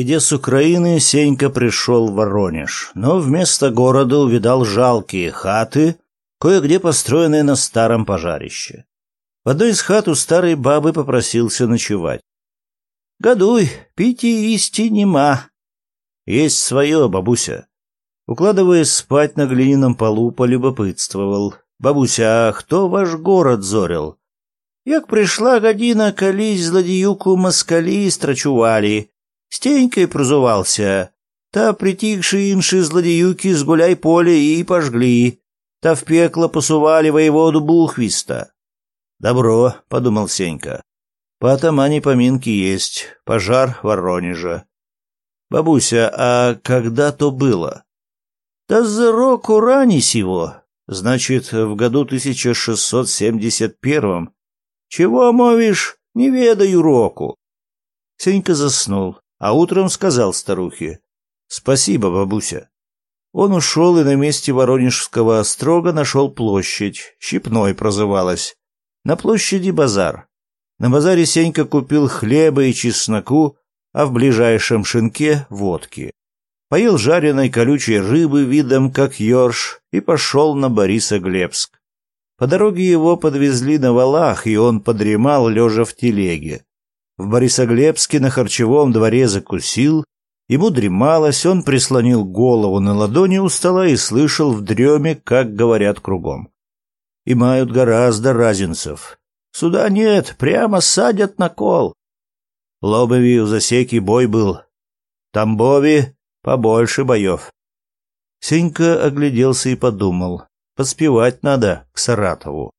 Идя с Украины, Сенька пришел в Воронеж, но вместо города увидал жалкие хаты, кое-где построенные на старом пожарище. В одной из хат у старой бабы попросился ночевать. «Годуй, пить и исти нема». «Есть свое, бабуся». Укладываясь спать на глиняном полу, полюбопытствовал. «Бабуся, а кто ваш город зорил?» «Як пришла година, колись злодеюку и страчували». Стенькой прозувався, та притихши інші злодіюки з гуляй поле и пожгли, та в пекло посували воеводу Бухвиста. «Добро», — подумал Сенька. «По атамане поминки есть, пожар Воронежа». «Бабуся, а когда то было?» «Да за року рани сего, значит, в году 1671 «Чего мовишь? Не ведаю року». Сенька заснул, а утром сказал старухе «Спасибо, бабуся». Он ушел и на месте Воронежского острога нашел площадь, Щепной прозывалась. На площади базар. На базаре Сенька купил хлеба и чесноку, а в ближайшем шинке — водки. Поел жареной колючей рыбы видом как ёрш и пошел на Борисоглебск. По дороге его подвезли на валах, и он подремал, лежа в телеге. В Борисоглебске на харчевом дворе закусил, ему дремалось, он прислонил голову на ладони у стола и слышал в дреме, как говорят кругом. И мают гораздо разинцев. Суда нет, прямо садят на кол. Лобови у засеки бой был. Тамбови побольше боев. Сенька огляделся и подумал. подспевать надо к Саратову.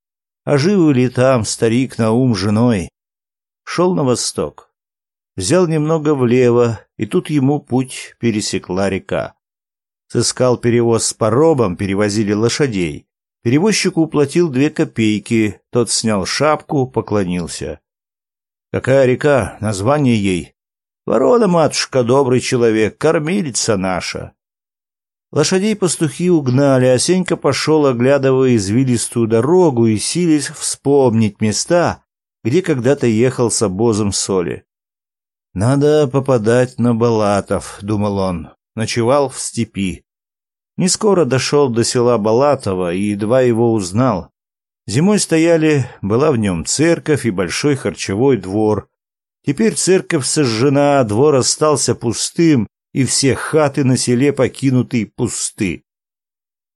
А живы ли там старик Наум женой? шел на восток. Взял немного влево, и тут ему путь пересекла река. Сыскал перевоз с паробом перевозили лошадей. Перевозчику уплатил две копейки, тот снял шапку, поклонился. «Какая река? Название ей?» «Ворона, матушка, добрый человек, кормилица наша». Лошадей пастухи угнали, а Сенька пошел, оглядывая извилистую дорогу и сились вспомнить места, где когда-то ехал с обозом соли. «Надо попадать на Балатов», — думал он. Ночевал в степи. Не скоро дошел до села Балатова и едва его узнал. Зимой стояли, была в нем церковь и большой харчевой двор. Теперь церковь сожжена, двор остался пустым, и все хаты на селе покинуты пусты.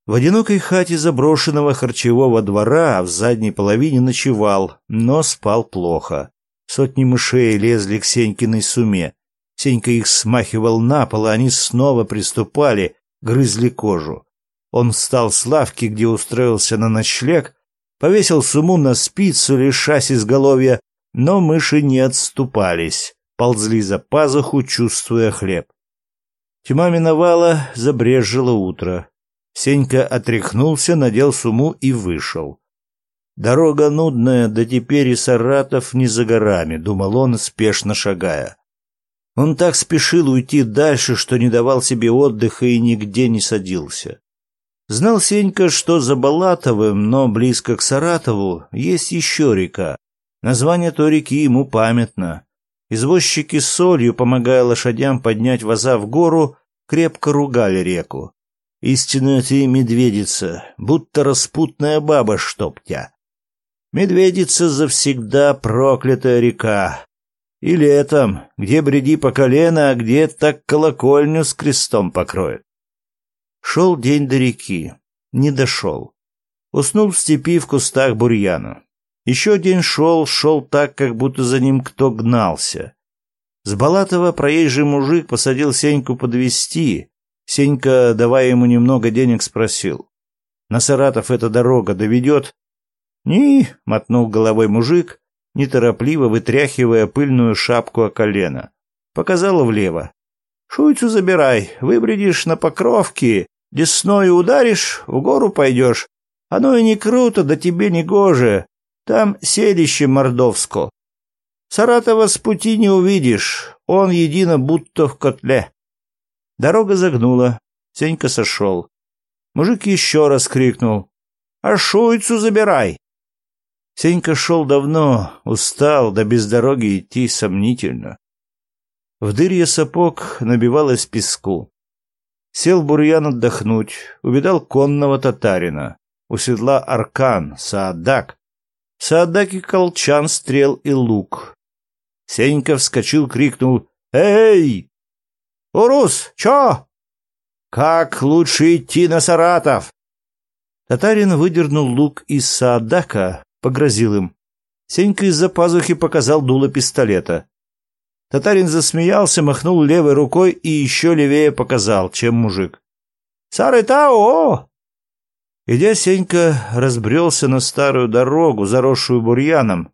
В одинокой хате заброшенного харчевого двора в задней половине ночевал, но спал плохо. Сотни мышей лезли к Сенькиной суме. Сенька их смахивал на пол, а они снова приступали, грызли кожу. Он встал с лавки, где устроился на ночлег, повесил суму на спицу, лишась изголовья, но мыши не отступались, ползли за пазуху, чувствуя хлеб. Тьма миновала, забрежило утро. Сенька отряхнулся, надел суму и вышел. Дорога нудная, да теперь и Саратов не за горами, думал он, спешно шагая. Он так спешил уйти дальше, что не давал себе отдыха и нигде не садился. Знал Сенька, что за Балатовым, но близко к Саратову, есть еще река. Название той реки ему памятно. Извозчики с солью, помогая лошадям поднять ваза в гору, крепко ругали реку. Истинно ты медведица, будто распутная баба штоптя. Медведица завсегда проклятая река. И летом, где бреди по колено, а где так колокольню с крестом покроет. Шел день до реки. Не дошел. Уснул в степи в кустах бурьяна. Еще день шел, шел так, как будто за ним кто гнался. С Балатова проезжий мужик посадил Сеньку подвести, Сенька, давая ему немного денег, спросил. «На Саратов эта дорога доведет?» Ни, — мотнул головой мужик, неторопливо вытряхивая пыльную шапку о колено. Показала влево. «Шуйцу забирай, выбредишь на покровке, десною ударишь, в гору пойдешь. Оно и не круто, да тебе не гоже. Там селище мордовско. Саратова с пути не увидишь, он едино будто в котле». Дорога загнула. Сенька сошел. Мужик еще раз крикнул. «А шуйцу забирай!» Сенька шел давно, устал, да без дороги идти сомнительно. В дырье сапог набивалось песку. Сел бурьян отдохнуть, увидал конного татарина. У седла аркан, саадак. В саадаке колчан, стрел и лук. Сенька вскочил, крикнул «Эй, «Урус, чё?» «Как лучше идти на Саратов?» Татарин выдернул лук из саадака, погрозил им. Сенька из-за пазухи показал дуло пистолета. Татарин засмеялся, махнул левой рукой и еще левее показал, чем мужик. «Сарытао!» Идя, Сенька разбрелся на старую дорогу, заросшую бурьяном,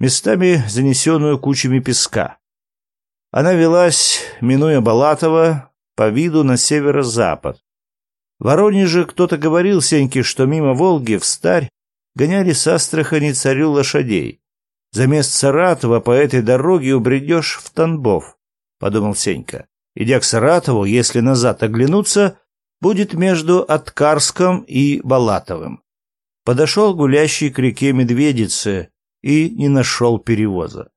местами занесенную кучами песка. Она велась, минуя Балатова, по виду на северо-запад. В Воронеже кто-то говорил Сеньке, что мимо Волги в Старь гоняли с Астрахани царю лошадей. За мест Саратова по этой дороге убредешь в Тамбов, — подумал Сенька. Идя к Саратову, если назад оглянуться, будет между Откарском и Балатовым. Подошел гулящий к реке Медведице и не нашел перевоза.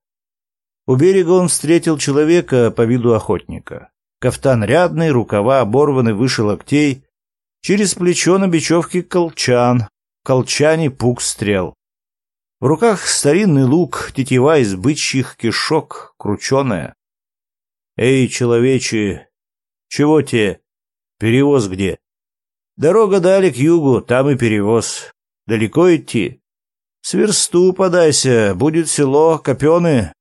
У берега он встретил человека по виду охотника. Кафтан рядный, рукава оборваны выше локтей. Через плечо на бечевке колчан. В колчане пук стрел. В руках старинный лук, тетива из бычьих кишок, крученая. «Эй, человечи! Чего те? Перевоз где?» «Дорога дали к югу, там и перевоз. Далеко идти?» «Сверсту подайся, будет село Копены,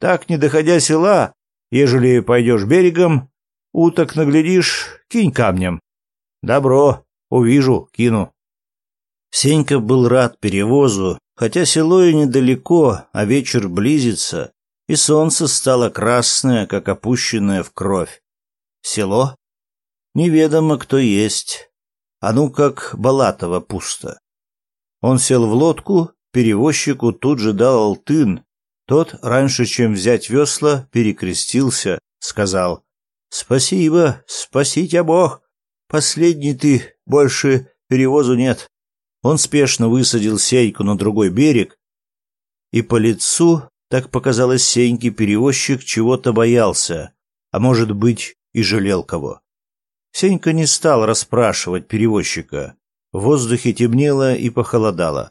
так, не доходя села, ежели пойдешь берегом, уток наглядишь, кинь камнем. Добро, увижу, кину. Сенька был рад перевозу, хотя село и недалеко, а вечер близится, и солнце стало красное, как опущенное в кровь. Село? Неведомо, кто есть. А ну как Балатово пусто. Он сел в лодку, перевозчику тут же дал алтын, тот, раньше чем взять весла, перекрестился, сказал «Спасибо, спаси тебя Бог! Последний ты, больше перевозу нет!» Он спешно высадил Сеньку на другой берег, и по лицу, так показалось Сеньке, перевозчик чего-то боялся, а может быть и жалел кого. Сенька не стал расспрашивать перевозчика. В воздухе темнело и похолодало.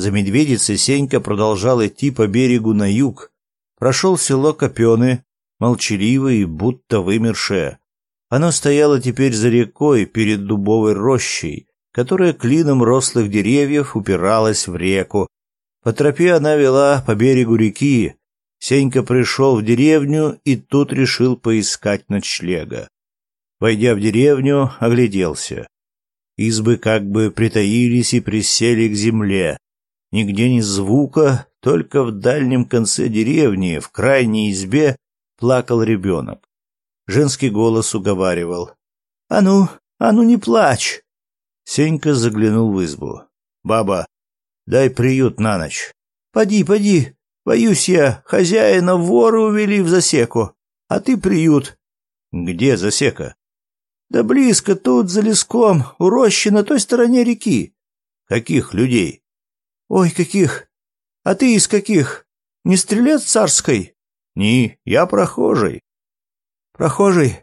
За медведицей Сенька продолжал идти по берегу на юг. Прошел село Копены, молчаливое и будто вымершее. Оно стояло теперь за рекой перед дубовой рощей, которая клином рослых деревьев упиралась в реку. По тропе она вела по берегу реки. Сенька пришел в деревню и тут решил поискать ночлега. Войдя в деревню, огляделся. Избы как бы притаились и присели к земле. Нигде ни звука, только в дальнем конце деревни, в крайней избе, плакал ребенок. Женский голос уговаривал. «А ну, а ну не плачь!» Сенька заглянул в избу. «Баба, дай приют на ночь». «Поди, поди, боюсь я, хозяина вора увели в засеку, а ты приют». «Где засека?» «Да близко, тут, за леском, у рощи на той стороне реки». «Каких людей?» Ой, каких? А ты из каких? Не стрелец царской? Не, я прохожий. Прохожий?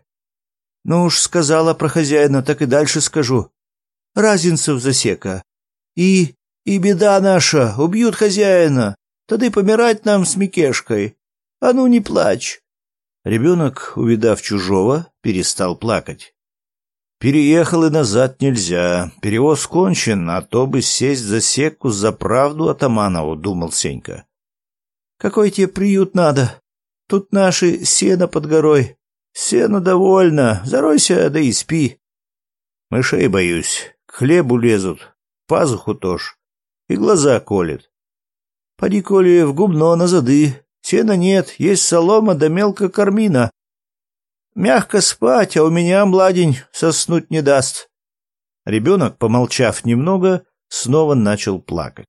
Ну уж сказала про хозяина, так и дальше скажу. Разинцев засека. И... и беда наша, убьют хозяина. тогда и помирать нам с Микешкой. А ну не плачь. Ребенок, увидав чужого, перестал плакать. Переехал и назад нельзя. Перевоз кончен, а то бы сесть за секу за правду Атаманову, думал Сенька. Какой тебе приют надо? Тут наши сено под горой. Сено довольно, заройся, да и спи. Мышей боюсь, к хлебу лезут, пазуху тоже, и глаза колет. Поди, коли в губно на зады, сена нет, есть солома да мелко кармина. Мягко спать, а у меня младень соснуть не даст. Ребенок, помолчав немного, снова начал плакать.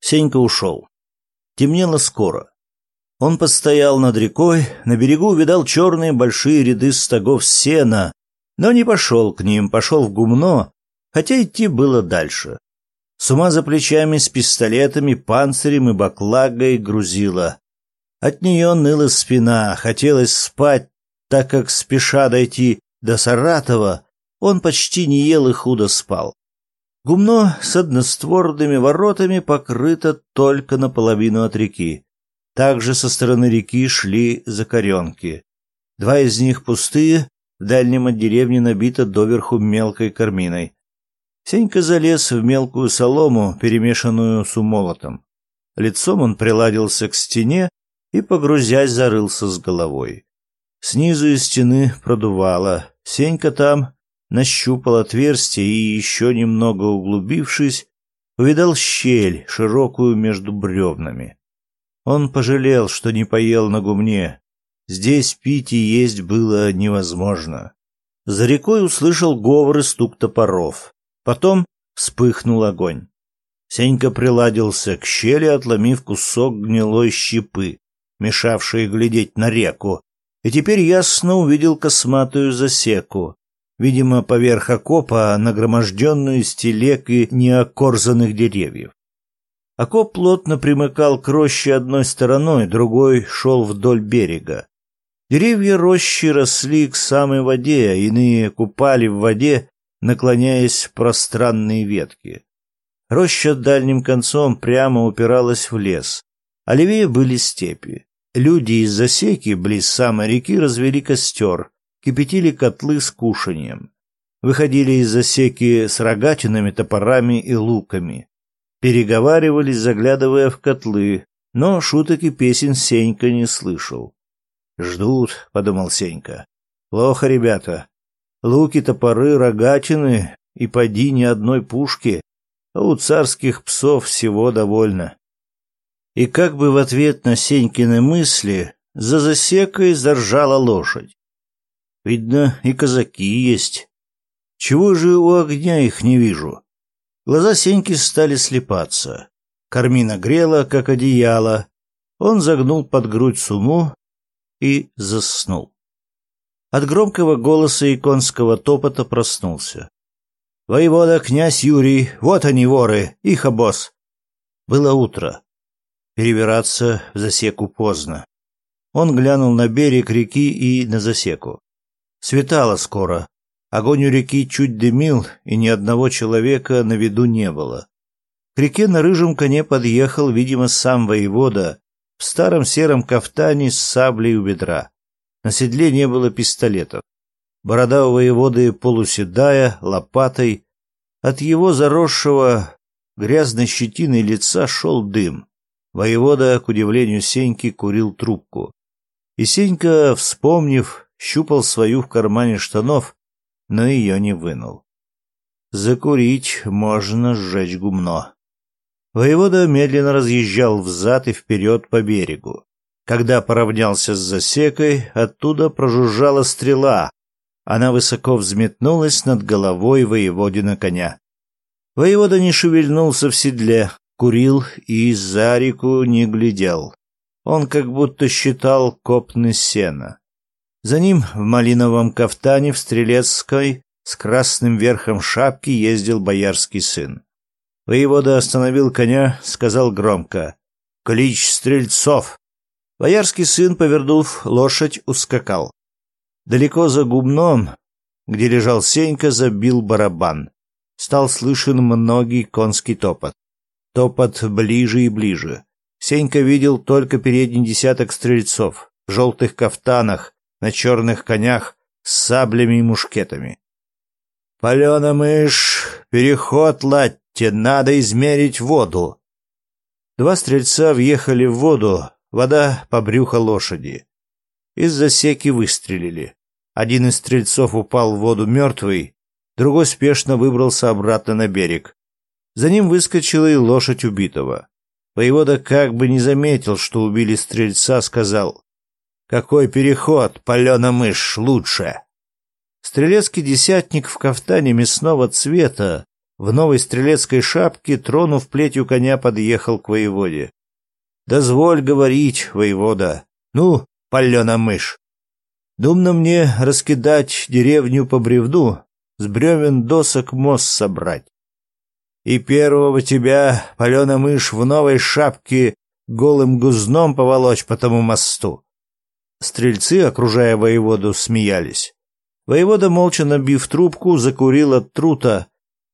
Сенька ушел. Темнело скоро. Он постоял над рекой, на берегу увидал черные большие ряды стогов сена, но не пошел к ним, пошел в гумно, хотя идти было дальше. Сума за плечами с пистолетами, панцирем и баклагой грузила. От нее ныла спина, хотелось спать так как, спеша дойти до Саратова, он почти не ел и худо спал. Гумно с одностворными воротами покрыто только наполовину от реки. Также со стороны реки шли закоренки. Два из них пустые, в дальнем от деревни набито доверху мелкой карминой. Сенька залез в мелкую солому, перемешанную с умолотом. Лицом он приладился к стене и, погрузясь, зарылся с головой. Снизу из стены продувало. Сенька там нащупал отверстие и, еще немного углубившись, увидал щель, широкую между бревнами. Он пожалел, что не поел на гумне. Здесь пить и есть было невозможно. За рекой услышал говор и стук топоров. Потом вспыхнул огонь. Сенька приладился к щели, отломив кусок гнилой щепы, мешавшей глядеть на реку, и теперь ясно увидел косматую засеку, видимо, поверх окопа, нагроможденную из телег и неокорзанных деревьев. Окоп плотно примыкал к роще одной стороной, другой шел вдоль берега. Деревья рощи росли к самой воде, а иные купали в воде, наклоняясь в пространные ветки. Роща дальним концом прямо упиралась в лес, а левее были степи. Люди из засеки близ самой реки развели костер, кипятили котлы с кушанием. Выходили из засеки с рогатинами, топорами и луками. Переговаривались, заглядывая в котлы, но шуток и песен Сенька не слышал. «Ждут», — подумал Сенька. «Плохо, ребята. Луки, топоры, рогатины и поди ни одной пушки, а у царских псов всего довольно». И как бы в ответ на Сенькины мысли за засекой заржала лошадь. Видно, и казаки есть. Чего же у огня их не вижу? Глаза Сеньки стали слепаться. Кармина грела, как одеяло. Он загнул под грудь суму и заснул. От громкого голоса и конского топота проснулся. «Воевода, князь Юрий, вот они, воры, их обоз!» Было утро. Перебираться в засеку поздно. Он глянул на берег реки и на засеку. Светало скоро. Огонь у реки чуть дымил, и ни одного человека на виду не было. К реке на рыжем коне подъехал, видимо, сам воевода, в старом сером кафтане с саблей у бедра. На седле не было пистолетов. Борода у воеводы полуседая, лопатой. От его заросшего грязной щетиной лица шел дым. Воевода, к удивлению Сеньки, курил трубку. И Сенька, вспомнив, щупал свою в кармане штанов, но ее не вынул. Закурить можно сжечь гумно. Воевода медленно разъезжал взад и вперед по берегу. Когда поравнялся с засекой, оттуда прожужжала стрела. Она высоко взметнулась над головой воеводина коня. Воевода не шевельнулся в седле, курил и за реку не глядел. Он как будто считал копны сена. За ним в малиновом кафтане в Стрелецкой с красным верхом шапки ездил боярский сын. Воевода остановил коня, сказал громко «Клич стрельцов!». Боярский сын, повернув лошадь, ускакал. Далеко за губном, где лежал Сенька, забил барабан. Стал слышен многий конский топот. Топот ближе и ближе. Сенька видел только передний десяток стрельцов в желтых кафтанах, на черных конях, с саблями и мушкетами. «Палена мышь, переход ладьте, надо измерить воду!» Два стрельца въехали в воду, вода по брюхо лошади. Из засеки выстрелили. Один из стрельцов упал в воду мертвый, другой спешно выбрался обратно на берег. За ним выскочила и лошадь убитого. Воевода как бы не заметил, что убили стрельца, сказал «Какой переход, палена мышь, лучше!» Стрелецкий десятник в кафтане мясного цвета, в новой стрелецкой шапке, тронув плетью коня, подъехал к воеводе. «Дозволь говорить, воевода! Ну, палена мышь!» «Думно мне раскидать деревню по бревну, с бревен досок мост собрать и первого тебя, паленая мышь, в новой шапке голым гузном поволочь по тому мосту. Стрельцы, окружая воеводу, смеялись. Воевода, молча набив трубку, закурил от трута,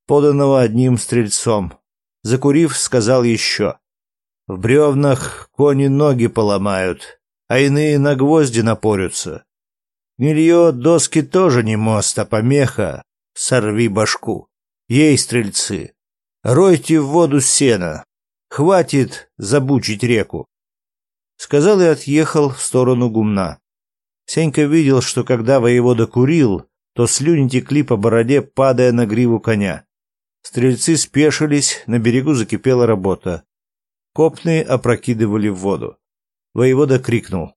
поданного одним стрельцом. Закурив, сказал еще. «В бревнах кони ноги поломают, а иные на гвозди напорются. Гнилье доски тоже не мост, а помеха. Сорви башку. Ей, стрельцы!» Ройте в воду сено. Хватит забучить реку. Сказал и отъехал в сторону гумна. Сенька видел, что когда воевода курил, то слюни текли по бороде, падая на гриву коня. Стрельцы спешились, на берегу закипела работа. копны опрокидывали в воду. Воевода крикнул.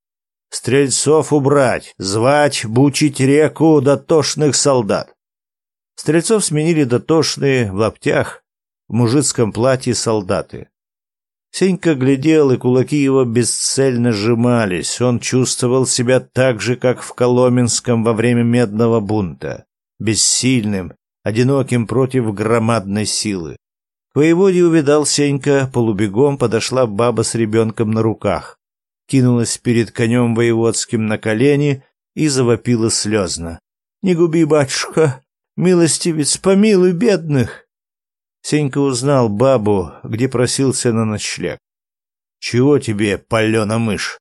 «Стрельцов убрать! Звать, бучить реку дотошных солдат!» Стрельцов сменили дотошные в лаптях, мужицком платье солдаты. Сенька глядел, и кулаки его бесцельно сжимались. Он чувствовал себя так же, как в Коломенском во время Медного бунта, бессильным, одиноким против громадной силы. К воеводе увидал Сенька, полубегом подошла баба с ребенком на руках, кинулась перед конем воеводским на колени и завопила слезно. «Не губи, батюшка! Милостивец, помилуй бедных!» Сенька узнал бабу, где просился на ночлег. «Чего тебе, палена мышь?»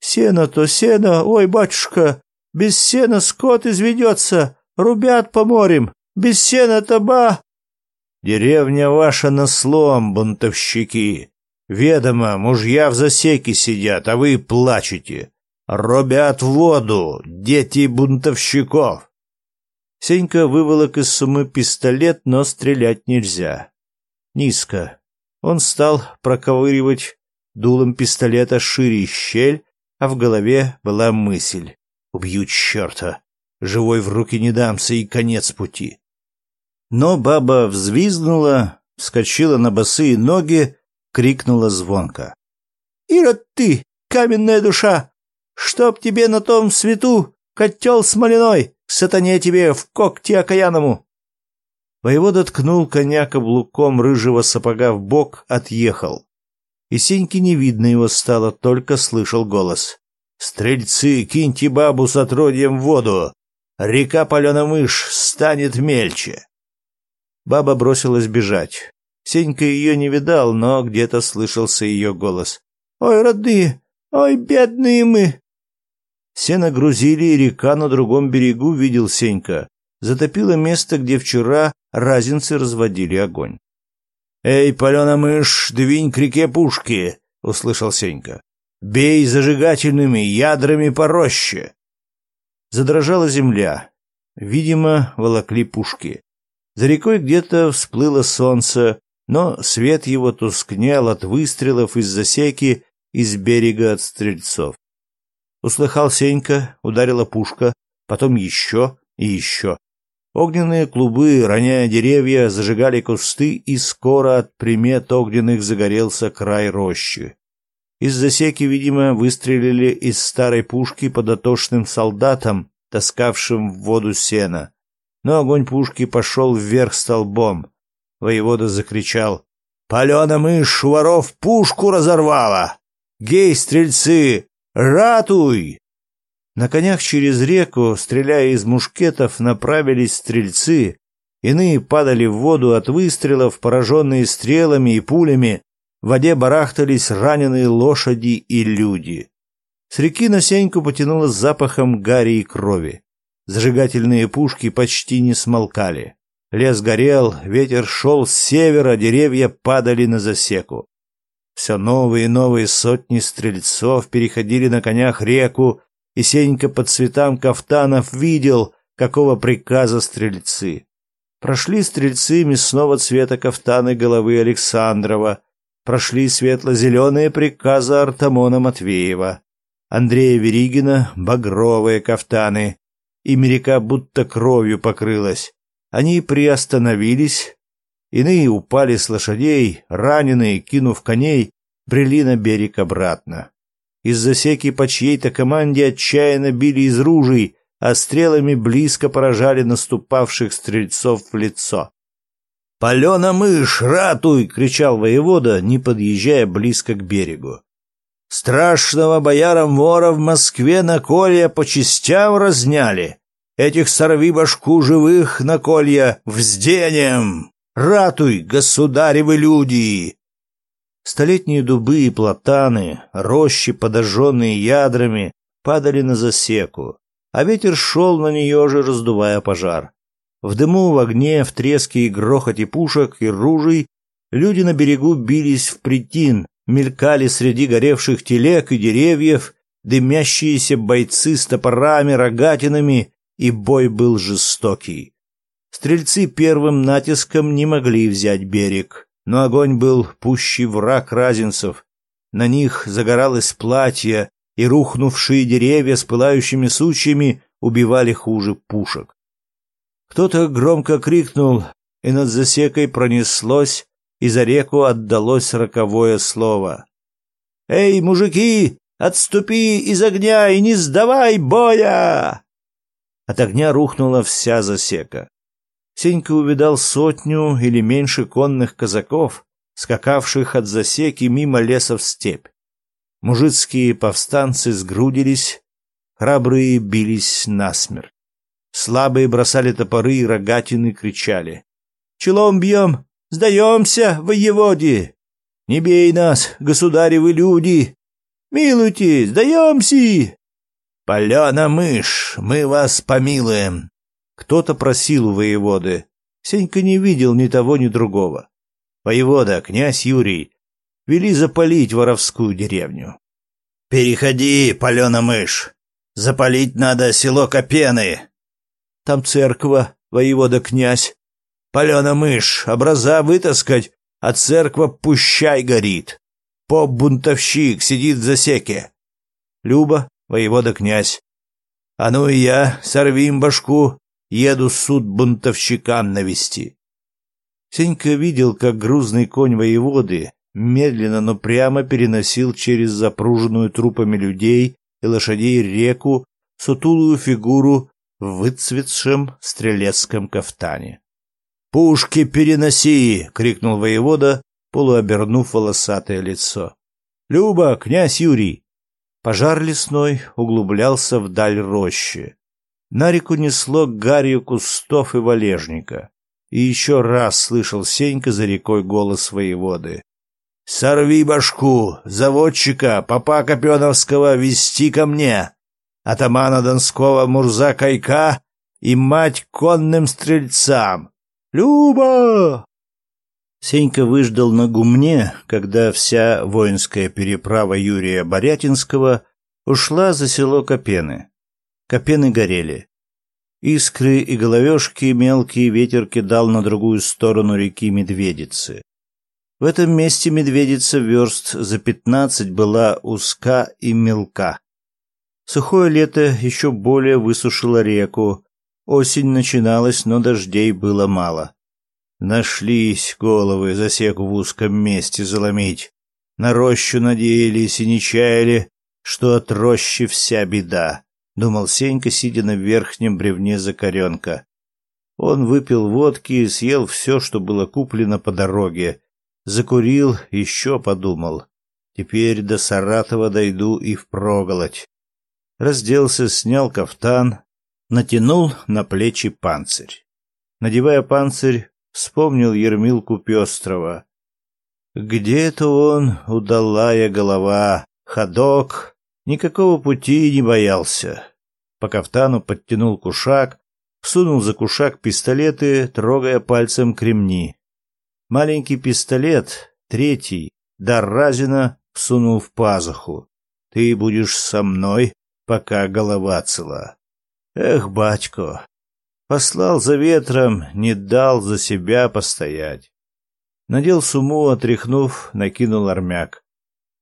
«Сено то сено, ой, батюшка, без сена скот изведется, рубят поморим, без сена таба...» «Деревня ваша на слом, бунтовщики. Ведомо, мужья в засеке сидят, а вы плачете. Рубят воду, дети бунтовщиков. Сенька выволок из сумы пистолет, но стрелять нельзя. Низко. Он стал проковыривать дулом пистолета шире щель, а в голове была мысль. «Убью черта! Живой в руки не дамся, и конец пути!» Но баба взвизгнула, вскочила на босые ноги, крикнула звонко. «Ирод ты, каменная душа! Чтоб тебе на том свету котел с! Сатане тебе в когте окаяному!» Воевода ткнул коня каблуком рыжего сапога в бок, отъехал. И Сеньки не видно его стало, только слышал голос. «Стрельцы, киньте бабу с отродьем в воду! Река палена мышь станет мельче!» Баба бросилась бежать. Сенька ее не видал, но где-то слышался ее голос. «Ой, родные! Ой, бедные мы! Сено грузили, и река на другом берегу, видел Сенька, затопила место, где вчера разинцы разводили огонь. «Эй, палена мышь, двинь к реке пушки!» — услышал Сенька. «Бей зажигательными ядрами пороще!» Задрожала земля. Видимо, волокли пушки. За рекой где-то всплыло солнце, но свет его тускнел от выстрелов из засеки из берега от стрельцов услыхал Сенька, ударила пушка, потом еще и еще. Огненные клубы, роняя деревья, зажигали кусты, и скоро от примет огненных загорелся край рощи. Из засеки, видимо, выстрелили из старой пушки по дотошным солдатам, таскавшим в воду сено. Но огонь пушки пошел вверх столбом. Воевода закричал. «Палена мышь, воров, пушку разорвала! Гей, стрельцы, «Ратуй!» На конях через реку, стреляя из мушкетов, направились стрельцы. Иные падали в воду от выстрелов, пораженные стрелами и пулями. В воде барахтались раненые лошади и люди. С реки на Сеньку потянуло запахом гари и крови. Зажигательные пушки почти не смолкали. Лес горел, ветер шел с севера, деревья падали на засеку. Все новые и новые сотни стрельцов переходили на конях реку, и Сенька под цветам кафтанов видел, какого приказа стрельцы. Прошли стрельцы мясного цвета кафтаны головы Александрова, прошли светло-зеленые приказа Артамона Матвеева, Андрея Веригина багровые кафтаны, и мерека будто кровью покрылась. Они приостановились, Иные упали с лошадей, раненые, кинув коней, брели на берег обратно. Из засеки по чьей-то команде отчаянно били из ружей, а стрелами близко поражали наступавших стрельцов в лицо. «Палена мышь, ратуй!» — кричал воевода, не подъезжая близко к берегу. «Страшного боярам вора в Москве на колья по частям разняли. Этих сорви башку живых на колья взденем!» Ратуй, государевы люди!» Столетние дубы и платаны, рощи, подожженные ядрами, падали на засеку, а ветер шел на нее же, раздувая пожар. В дыму, в огне, в треске и грохоте пушек и ружей люди на берегу бились в притин, мелькали среди горевших телег и деревьев дымящиеся бойцы с топорами, рогатинами, и бой был жестокий. Стрельцы первым натиском не могли взять берег, но огонь был пущий враг разинцев. На них загоралось платье, и рухнувшие деревья с пылающими сучьями убивали хуже пушек. Кто-то громко крикнул, и над засекой пронеслось, и за реку отдалось роковое слово. «Эй, мужики, отступи из огня и не сдавай боя!» От огня рухнула вся засека. Сенька увидал сотню или меньше конных казаков, скакавших от засеки мимо леса в степь. Мужицкие повстанцы сгрудились, храбрые бились насмерть. Слабые бросали топоры и рогатины кричали. «Челом бьем! Сдаемся, воеводе! Не бей нас, государевы люди! Милуйте, сдаемся!» «Полена мышь, мы вас помилуем! Кто-то просил у воеводы. Сенька не видел ни того, ни другого. Воевода, князь Юрий, вели запалить воровскую деревню. «Переходи, палена мышь! Запалить надо село Копены!» «Там церква, воевода князь. Палена мышь, образа вытаскать, а церква пущай горит. Поп-бунтовщик сидит в засеке. Люба, воевода князь. А ну и я, сорвим башку, Еду суд бунтовщикам навести. Сенька видел, как грузный конь воеводы медленно, но прямо переносил через запруженную трупами людей и лошадей реку сутулую фигуру в выцветшем стрелецком кафтане. «Пушки переноси!» — крикнул воевода, полуобернув волосатое лицо. «Люба, князь Юрий!» Пожар лесной углублялся вдаль рощи. Нарику несло гарью кустов и валежника. И еще раз слышал Сенька за рекой голос своей воды: «Сорви башку! Заводчика, попа Копеновского, вести ко мне! Атамана Донского Мурза Кайка и мать конным стрельцам! Люба!» Сенька выждал на гумне, когда вся воинская переправа Юрия Борятинского ушла за село Копены. Копены горели. Искры и головешки мелкие ветер кидал на другую сторону реки Медведицы. В этом месте Медведица верст за пятнадцать была узка и мелка. Сухое лето еще более высушило реку. Осень начиналась, но дождей было мало. Нашлись головы засеку в узком месте заломить. На рощу надеялись и не чаяли, что от рощи вся беда думал Сенька, сидя на верхнем бревне Закаренка. Он выпил водки и съел все, что было куплено по дороге. Закурил, еще подумал. Теперь до Саратова дойду и впроголодь. Разделся, снял кафтан, натянул на плечи панцирь. Надевая панцирь, вспомнил Ермилку Пестрова. Где-то он, удалая голова, ходок, Никакого пути не боялся. По кафтану подтянул кушак, всунул за кушак пистолеты, трогая пальцем кремни. Маленький пистолет, третий, дар Разина, всунул в пазуху. «Ты будешь со мной, пока голова цела». «Эх, батько!» Послал за ветром, не дал за себя постоять. Надел суму, отряхнув, накинул армяк.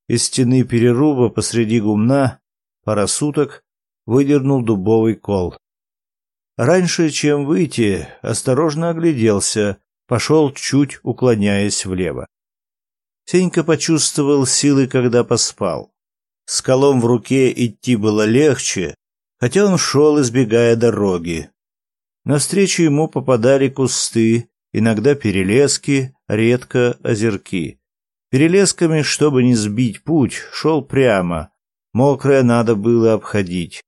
Из стены переруба посреди гумна пара суток выдернул дубовый кол. Раньше, чем выйти, осторожно огляделся, пошел чуть уклоняясь влево. Сенька почувствовал силы, когда поспал. С колом в руке идти было легче, хотя он шел, избегая дороги. Навстречу ему попадали кусты, иногда перелески, редко озерки. Перелесками, чтобы не сбить путь, шел прямо. Мокрое надо было обходить.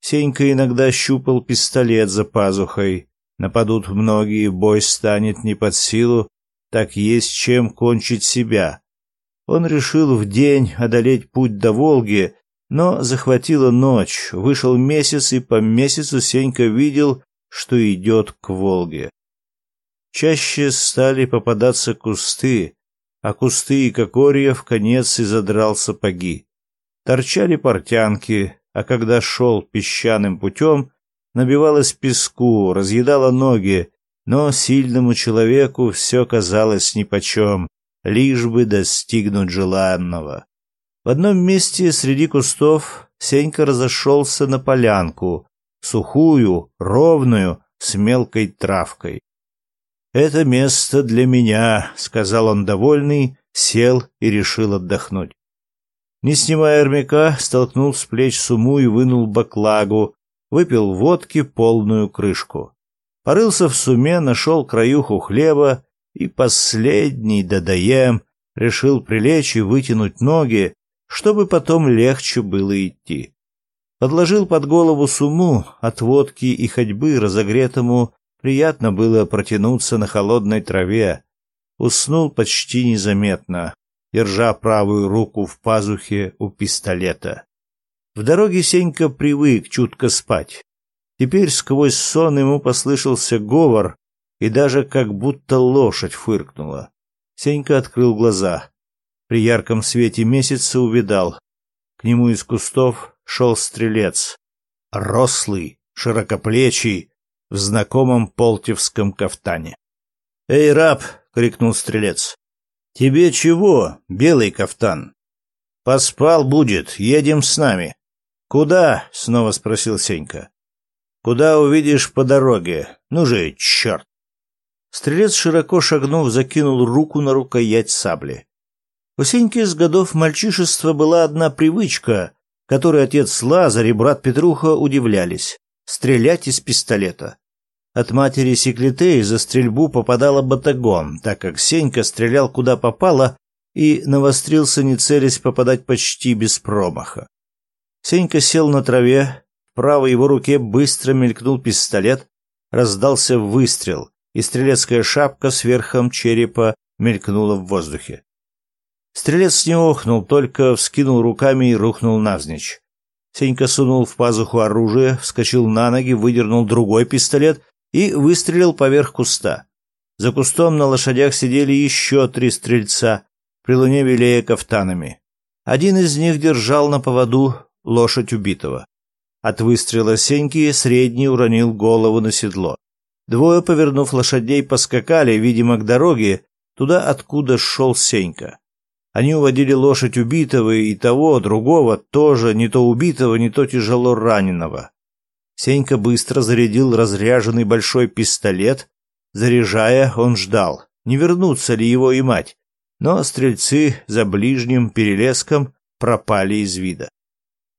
Сенька иногда щупал пистолет за пазухой. Нападут многие, бой станет не под силу, так есть чем кончить себя. Он решил в день одолеть путь до Волги, но захватила ночь, вышел месяц, и по месяцу Сенька видел, что идет к Волге. Чаще стали попадаться кусты, а кусты и кокорьев конец и задрал сапоги. Торчали портянки, а когда шел песчаным путем, набивалась песку, разъедала ноги, но сильному человеку все казалось нипочем, лишь бы достигнуть желанного. В одном месте среди кустов Сенька разошелся на полянку, сухую, ровную, с мелкой травкой. «Это место для меня», — сказал он довольный, сел и решил отдохнуть. Не снимая армяка, столкнул с плеч суму и вынул баклагу, выпил водки полную крышку. Порылся в суме, нашел краюху хлеба и последний додоем решил прилечь и вытянуть ноги, чтобы потом легче было идти. Подложил под голову суму от водки и ходьбы разогретому Приятно было протянуться на холодной траве. Уснул почти незаметно, держа правую руку в пазухе у пистолета. В дороге Сенька привык чутко спать. Теперь сквозь сон ему послышался говор, и даже как будто лошадь фыркнула. Сенька открыл глаза. При ярком свете месяца увидал. К нему из кустов шел стрелец. Рослый, широкоплечий, в знакомом полтевском кафтане. «Эй, раб!» — крикнул стрелец. «Тебе чего, белый кафтан?» «Поспал будет, едем с нами». «Куда?» — снова спросил Сенька. «Куда увидишь по дороге? Ну же, черт!» Стрелец, широко шагнув, закинул руку на рукоять сабли. У Сеньки с годов мальчишества была одна привычка, которой отец Лазарь и брат Петруха удивлялись стрелять из пистолета. От матери Секлитеи за стрельбу попадала батагон, так как Сенька стрелял куда попало и навострился, не целясь попадать почти без промаха. Сенька сел на траве, в правой его руке быстро мелькнул пистолет, раздался выстрел, и стрелецкая шапка с верхом черепа мелькнула в воздухе. Стрелец не охнул, только вскинул руками и рухнул навзничь. Сенька сунул в пазуху оружие, вскочил на ноги, выдернул другой пистолет и выстрелил поверх куста. За кустом на лошадях сидели еще три стрельца, при луне велея кафтанами. Один из них держал на поводу лошадь убитого. От выстрела Сеньки средний уронил голову на седло. Двое, повернув лошадей, поскакали, видимо, к дороге, туда, откуда шел Сенька. Они уводили лошадь убитого и того, другого, тоже не то убитого, не то тяжело раненого. Сенька быстро зарядил разряженный большой пистолет. Заряжая, он ждал, не вернутся ли его и мать. Но стрельцы за ближним перелеском пропали из вида.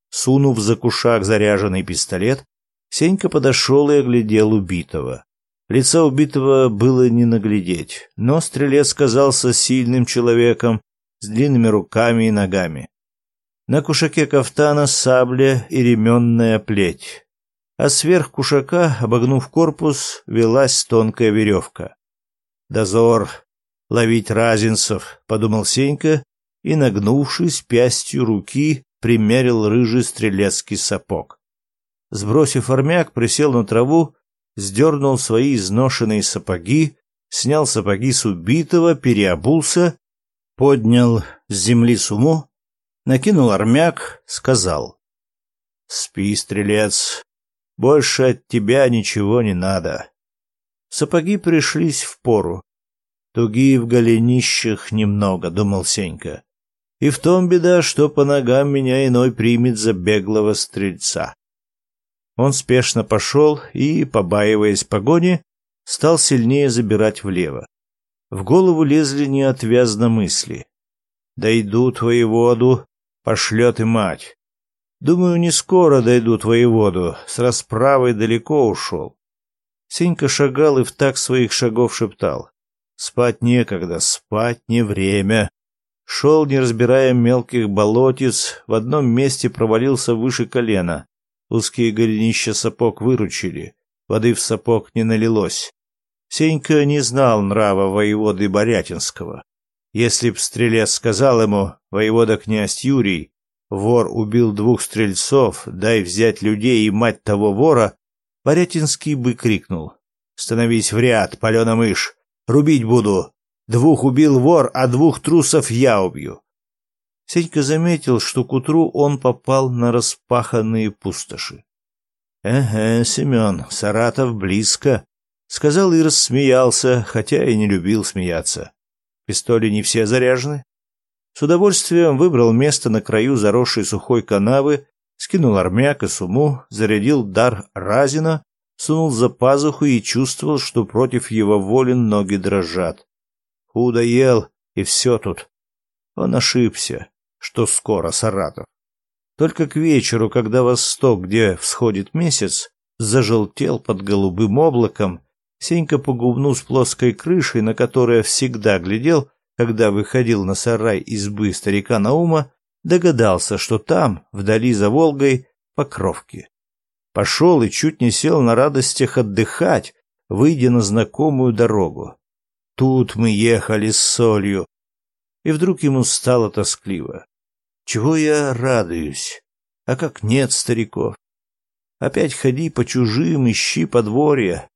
Сунув за кушак заряженный пистолет, Сенька подошел и оглядел убитого. Лица убитого было не наглядеть, но стрелец казался сильным человеком, с длинными руками и ногами. На кушаке кафтана сабля и ременная плеть, а сверх кушака, обогнув корпус, велась тонкая веревка. «Дозор! Ловить разинцев!» — подумал Сенька и, нагнувшись пястью руки, примерил рыжий стрелецкий сапог. Сбросив армяк, присел на траву, сдернул свои изношенные сапоги, снял сапоги с убитого, переобулся поднял с земли суму, накинул армяк, сказал. — Спи, стрелец, больше от тебя ничего не надо. Сапоги пришлись в пору. Туги в голенищах немного, — думал Сенька. И в том беда, что по ногам меня иной примет за беглого стрельца. Он спешно пошел и, побаиваясь погони, стал сильнее забирать влево. В голову лезли неотвязно мысли. «Дойдут воеводу, пошлет и мать. Думаю, не скоро дойдут воеводу, с расправой далеко ушел». Сенька шагал и в так своих шагов шептал. «Спать некогда, спать не время». Шел, не разбирая мелких болотец, в одном месте провалился выше колена. Узкие голенища сапог выручили, воды в сапог не налилось. Сенька не знал нрава воеводы Борятинского. Если б стрелец сказал ему, воевода князь Юрий, вор убил двух стрельцов, дай взять людей и мать того вора, Борятинский бы крикнул. «Становись в ряд, палена мышь! Рубить буду! Двух убил вор, а двух трусов я убью!» Сенька заметил, что к утру он попал на распаханные пустоши. «Ага, Семен, Саратов близко», Сказал и рассмеялся, хотя и не любил смеяться. Пистоли не все заряжены. С удовольствием выбрал место на краю заросшей сухой канавы, скинул армяк и суму, зарядил дар разина, сунул за пазуху и чувствовал, что против его воли ноги дрожат. Худо ел, и все тут. Он ошибся, что скоро Саратов. Только к вечеру, когда восток, где всходит месяц, зажелтел под голубым облаком, Сенька по губну с плоской крышей, на которую всегда глядел, когда выходил на сарай избы старика Наума, догадался, что там, вдали за Волгой, покровки. Пошел и чуть не сел на радостях отдыхать, выйдя на знакомую дорогу. Тут мы ехали с солью. И вдруг ему стало тоскливо. Чего я радуюсь? А как нет стариков? Опять ходи по чужим, ищи подворья,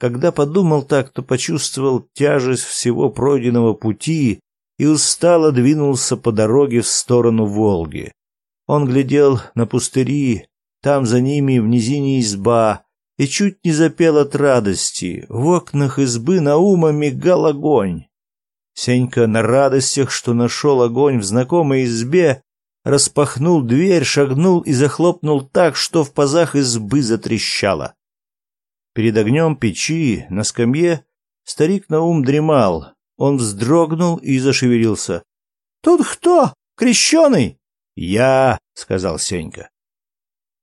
когда подумал так, то почувствовал тяжесть всего пройденного пути и устало двинулся по дороге в сторону Волги. Он глядел на пустыри, там за ними в низине изба, и чуть не запел от радости. В окнах избы на ума мигал огонь. Сенька на радостях, что нашел огонь в знакомой избе, распахнул дверь, шагнул и захлопнул так, что в пазах избы затрещало. Перед огнем печи, на скамье, старик на ум дремал. Он вздрогнул и зашевелился. «Тут кто? Крещеный?» «Я», — сказал Сенька.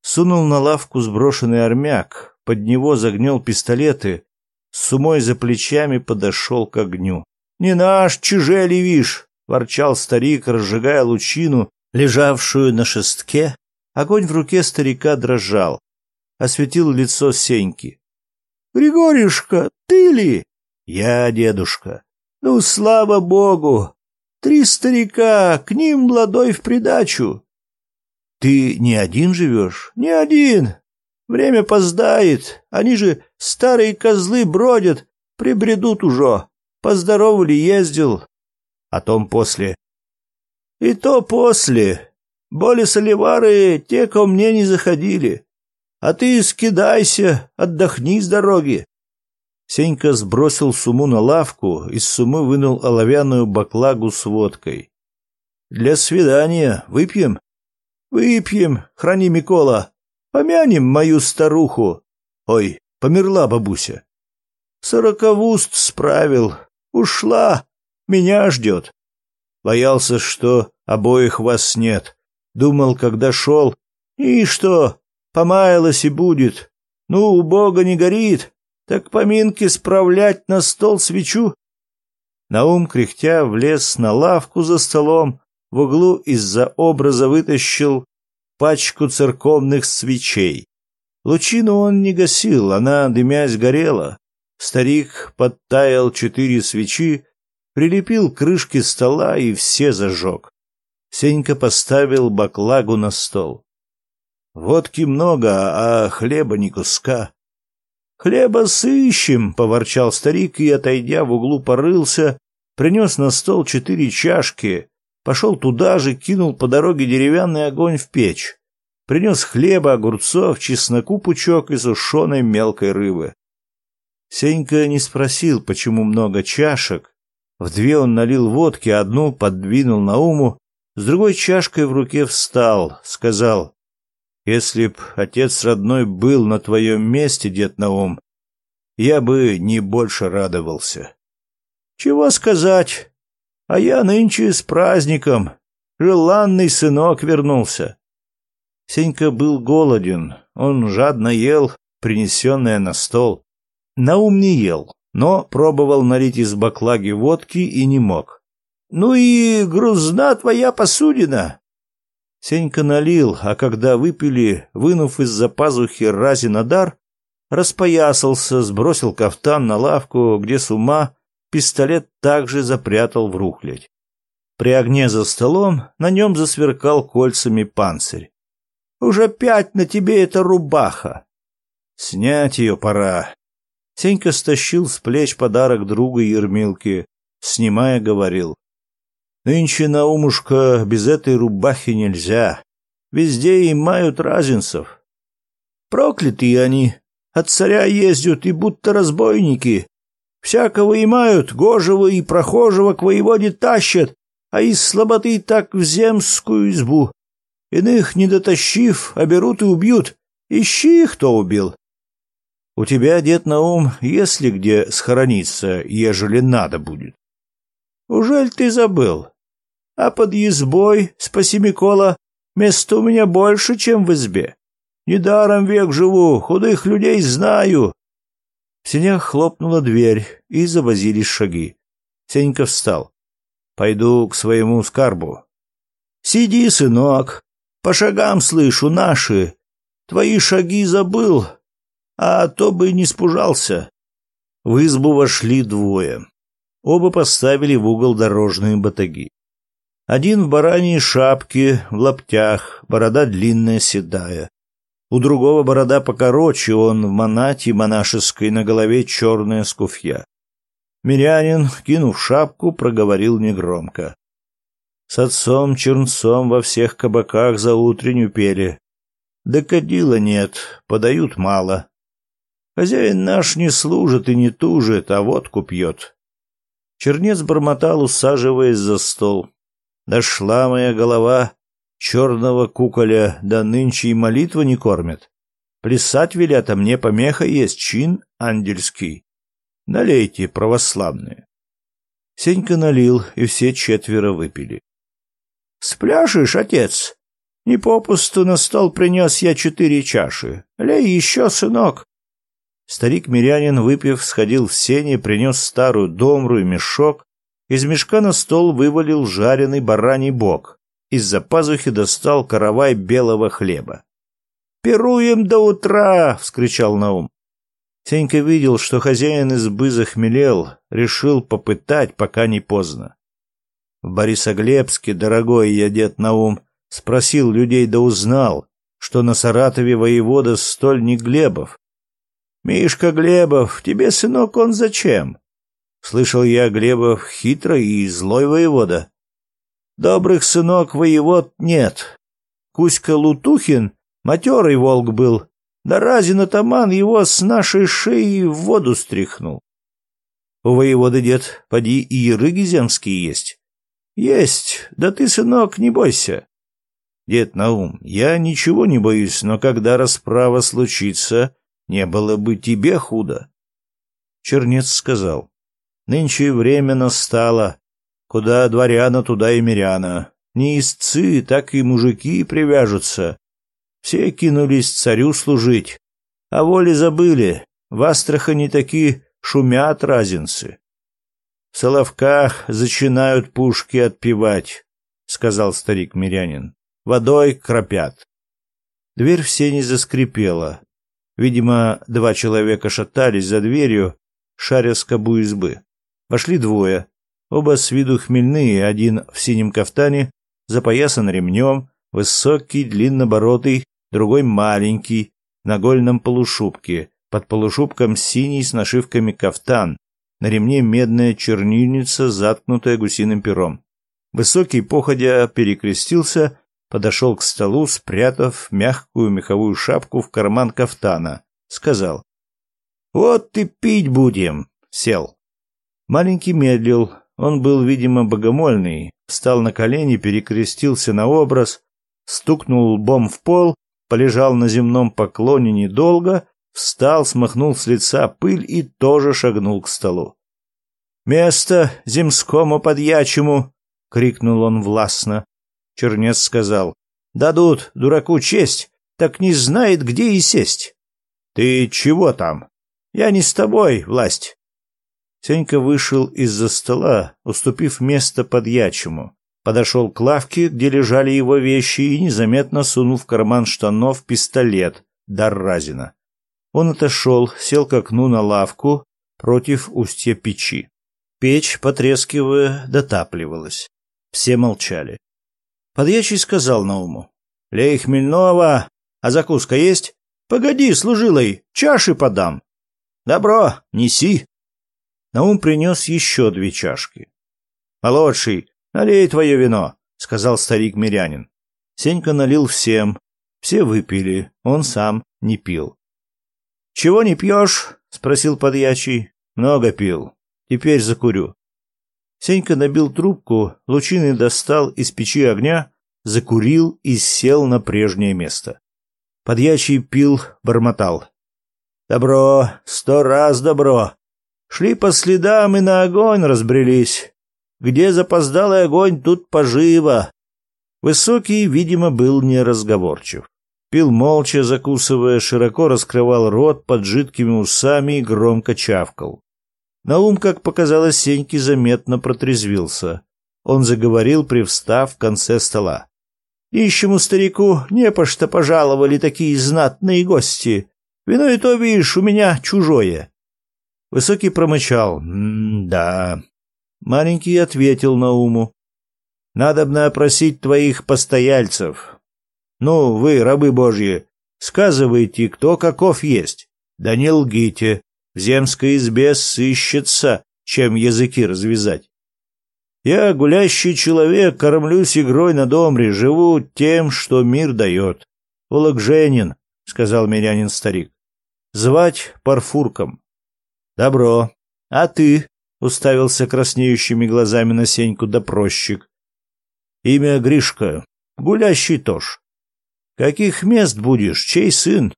Сунул на лавку сброшенный армяк, под него загнел пистолеты, с умой за плечами подошел к огню. «Не наш, чужели, вишь!» — ворчал старик, разжигая лучину, лежавшую на шестке. Огонь в руке старика дрожал. Осветил лицо Сеньки. Григорюшка, ты ли?» «Я, дедушка». «Ну, слава богу! Три старика, к ним младой в придачу». «Ты не один живешь?» «Не один. Время поздает. Они же старые козлы бродят, прибредут уже. Поздоровали ездил. О том после. И то после. Боли соливары те ко мне не заходили. А ты скидайся, отдохни с дороги. Сенька сбросил суму на лавку, и из сумы вынул оловянную баклагу с водкой. Для свидания выпьем? Выпьем, храни Микола. Помянем мою старуху. Ой, померла бабуся. Сороковуст справил. Ушла. Меня ждет. Боялся, что обоих вас нет. Думал, когда шел. И что, Помаялась и будет. Ну, у Бога не горит, так поминки справлять на стол свечу. Наум, кряхтя, влез на лавку за столом, в углу из-за образа вытащил пачку церковных свечей. Лучину он не гасил, она, дымясь, горела. Старик подтаял четыре свечи, прилепил крышки стола и все зажег. Сенька поставил баклагу на стол. Водки много, а хлеба ни куска. «Хлеба сыщем!» — поворчал старик и, отойдя в углу, порылся, принес на стол четыре чашки, пошел туда же, кинул по дороге деревянный огонь в печь. Принес хлеба, огурцов, чесноку пучок и сушеной мелкой рыбы. Сенька не спросил, почему много чашек. В две он налил водки, одну подвинул на уму, с другой чашкой в руке встал, сказал если б отец родной был на твоем месте, дед Наум, я бы не больше радовался. Чего сказать? А я нынче с праздником. Желанный сынок вернулся. Сенька был голоден. Он жадно ел принесенное на стол. Наум не ел, но пробовал налить из баклаги водки и не мог. — Ну и грузна твоя посудина. Сенька налил, а когда выпили, вынув из-за пазухи Разин дар, распоясался, сбросил кафтан на лавку, где с ума пистолет также запрятал в рухлядь. При огне за столом на нем засверкал кольцами панцирь. «Уже пять на тебе эта рубаха!» «Снять ее пора!» Сенька стащил с плеч подарок друга Ермилки, снимая, говорил. Нынче на умушка без этой рубахи нельзя. Везде и мают разинцев. Проклятые они. От царя ездят и будто разбойники. Всякого и мают, гожего и прохожего к воеводе тащат, а из слаботы так в земскую избу. Иных, не дотащив, оберут и убьют. Ищи, кто убил. У тебя, дед Наум, если где схорониться, ежели надо будет. Ужель ты забыл? а под избой, спаси Микола, места у меня больше, чем в избе. Недаром век живу, худых людей знаю. В сенях хлопнула дверь, и завозились шаги. Сенька встал. Пойду к своему скарбу. Сиди, сынок. По шагам слышу наши. Твои шаги забыл, а то бы не спужался. В избу вошли двое. Оба поставили в угол дорожные батаги. Один в бараньей шапке, в лаптях, борода длинная, седая. У другого борода покороче, он в монате монашеской, на голове черная скуфья. Мирянин, кинув шапку, проговорил негромко. С отцом Чернцом во всех кабаках за утреннюю пели. Да нет, подают мало. Хозяин наш не служит и не тужит, а водку пьет. Чернец бормотал, усаживаясь за стол. Дошла моя голова, черного куколя, да нынче и молитва не кормят. Плясать велят, а мне помеха есть чин ангельский. Налейте, православные. Сенька налил, и все четверо выпили. — Спляшешь, отец? Не попусту на стол принес я четыре чаши. Лей еще, сынок. Старик-мирянин, выпив, сходил в сене, принес старую домру и мешок, из мешка на стол вывалил жареный бараний бок. Из-за пазухи достал каравай белого хлеба. «Пируем до утра!» — вскричал Наум. Сенька видел, что хозяин избы захмелел, решил попытать, пока не поздно. В Борисоглебске, дорогой я дед Наум, спросил людей да узнал, что на Саратове воевода столь не Глебов. «Мишка Глебов, тебе, сынок, он зачем?» Слышал я, Глебов хитрый и злой воевода. Добрых сынок воевод нет. Кузька Лутухин матерый волк был, да разин атаман его с нашей шеи в воду стряхнул. У воеводы дед, поди, и ярыги земские есть. Есть, да ты, сынок, не бойся. Дед Наум, я ничего не боюсь, но когда расправа случится, не было бы тебе худо. Чернец сказал. Нынче время настало. Куда дворяна, туда и миряна. Не истцы, так и мужики привяжутся. Все кинулись царю служить. А воли забыли. В Астрахани такие шумят разинцы. В Соловках зачинают пушки отпевать, — сказал старик-мирянин. Водой кропят. Дверь в сене заскрипела. Видимо, два человека шатались за дверью, шаря скобу избы. Вошли двое, оба с виду хмельные, один в синем кафтане, запоясан ремнем, высокий, длиннобородый, другой маленький, в нагольном полушубке, под полушубком синий с нашивками кафтан, на ремне медная чернильница, заткнутая гусиным пером. Высокий, походя, перекрестился, подошел к столу, спрятав мягкую меховую шапку в карман кафтана. Сказал. «Вот и пить будем!» Сел. Маленький медлил, он был, видимо, богомольный, встал на колени, перекрестился на образ, стукнул лбом в пол, полежал на земном поклоне недолго, встал, смахнул с лица пыль и тоже шагнул к столу. «Место земскому подьячему!» — крикнул он властно. Чернец сказал, «Дадут дураку честь, так не знает, где и сесть». «Ты чего там?» «Я не с тобой, власть. Сенька вышел из-за стола, уступив место подьячему. Подошел к лавке, где лежали его вещи, и незаметно сунул в карман штанов пистолет Дарразина. Он отошел, сел к окну на лавку против устья печи. Печь, потрескивая, дотапливалась. Все молчали. Подьячий сказал Науму. — Лей Хмельнова, а закуска есть? — Погоди, служилой, чаши подам. — Добро, неси. Наум принес еще две чашки. «Молодший, налей твое вино», — сказал старик-мирянин. Сенька налил всем. Все выпили, он сам не пил. «Чего не пьешь?» — спросил подьячий. «Много пил. Теперь закурю». Сенька набил трубку, лучины достал из печи огня, закурил и сел на прежнее место. Подьячий пил, бормотал. «Добро, сто раз добро!» Шли по следам и на огонь разбрелись. Где запоздалый огонь, тут поживо. Высокий, видимо, был неразговорчив. Пил молча, закусывая, широко раскрывал рот под жидкими усами и громко чавкал. Наум, как показалось Сеньке, заметно протрезвился. Он заговорил, привстав в конце стола. «Ищему старику не непошто пожаловали такие знатные гости. Вино и то, видишь, у меня чужое. Высокий промычал «М-да». Маленький ответил на уму. «Надобно опросить твоих постояльцев. Ну, вы, рабы божьи, сказывайте, кто каков есть. Да не лгите, в земской избе сыщется, чем языки развязать. Я, гулящий человек, кормлюсь игрой на домре, живу тем, что мир дает. Улакженин, — сказал мирянин-старик, — звать Парфурком. «Добро. А ты?» — уставился краснеющими глазами на Сеньку допросчик. «Имя Гришка. Гулящий тож. Каких мест будешь? Чей сын?»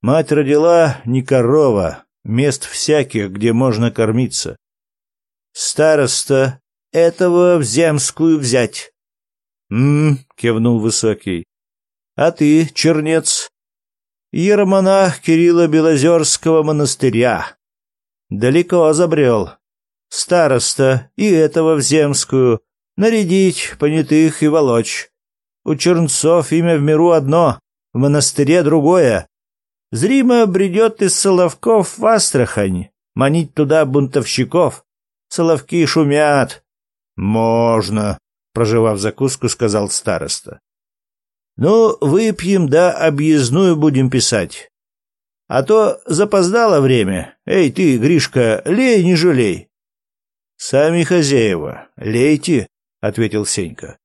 «Мать родила не корова. Мест всяких, где можно кормиться». «Староста. Этого в земскую взять». «М-м», кивнул Высокий. «А ты, чернец?» «Ермонах Кирилла Белозерского монастыря», далеко забрел. Староста и этого в земскую, нарядить понятых и волочь. У чернцов имя в миру одно, в монастыре другое. Зримо бредет из Соловков в Астрахань, манить туда бунтовщиков. Соловки шумят. «Можно», — проживав закуску, сказал староста. «Ну, выпьем, да объездную будем писать. А то запоздало время. Эй ты, Гришка, лей, не жалей. Сами хозяева, лейте, ответил Сенька.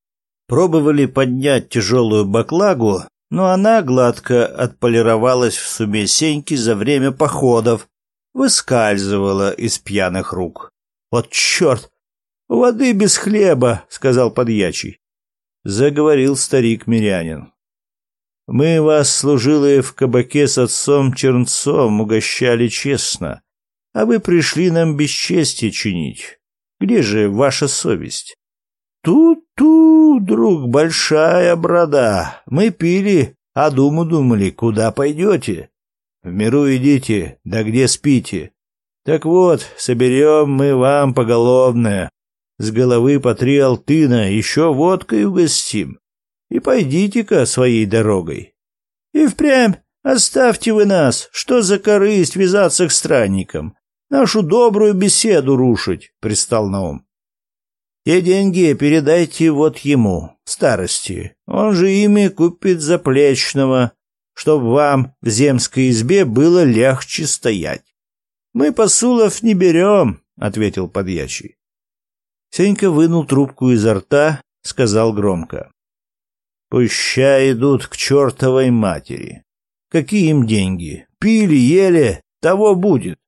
Пробовали поднять тяжелую баклагу, но она гладко отполировалась в суме Сеньки за время походов, выскальзывала из пьяных рук. Вот черт! Воды без хлеба, сказал подьячий. Заговорил старик-мирянин. Мы вас, служилые в кабаке с отцом Чернцом, угощали честно, а вы пришли нам бесчестие чинить. Где же ваша совесть? Ту-ту, друг, большая брода. Мы пили, а думу думали, куда пойдете? В миру идите, да где спите? Так вот, соберем мы вам поголовное. С головы по три алтына, еще водкой угостим и пойдите-ка своей дорогой. И впрямь оставьте вы нас, что за корысть вязаться к странникам, нашу добрую беседу рушить, — пристал Наум. Те деньги передайте вот ему, старости, он же ими купит заплечного, чтобы вам в земской избе было легче стоять. Мы посулов не берем, — ответил подьячий. Сенька вынул трубку изо рта, сказал громко. Пуща идут к чертовой матери. Какие им деньги? Пили, ели, того будет.